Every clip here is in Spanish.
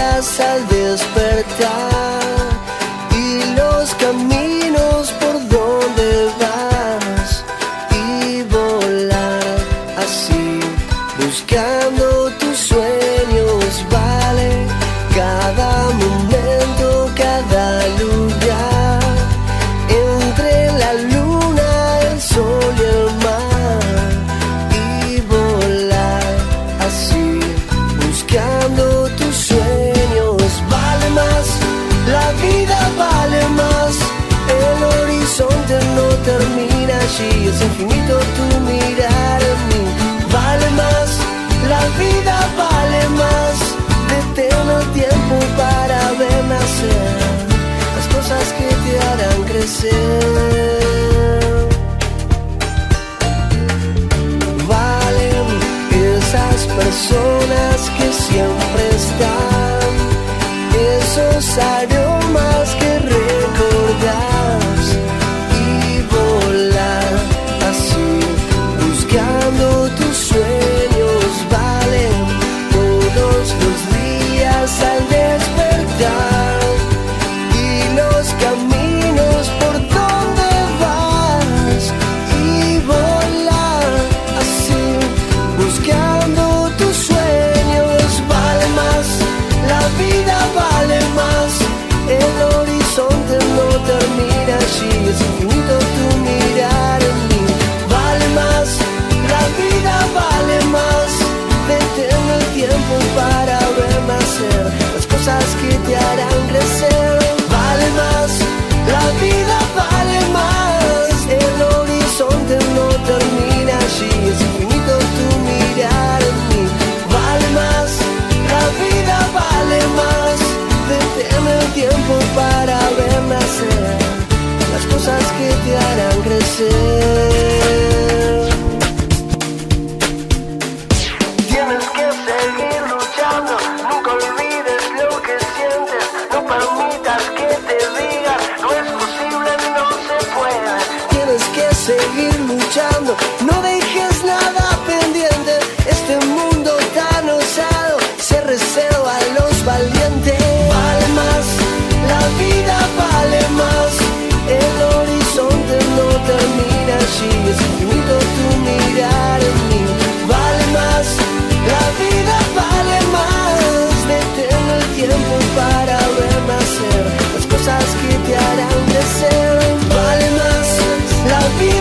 al despertar y los caminos por donde vas y volar así buscando tus sueños vale cada momento cada lugar entre la luna el sol y el mar y volar así buscando allí es infinito tu mirar en mí. Vale más, la vida vale más. Detén el tiempo para ver las cosas que te harán crecer. Valen esas personas que siempre están, esos adiós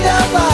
Yeah.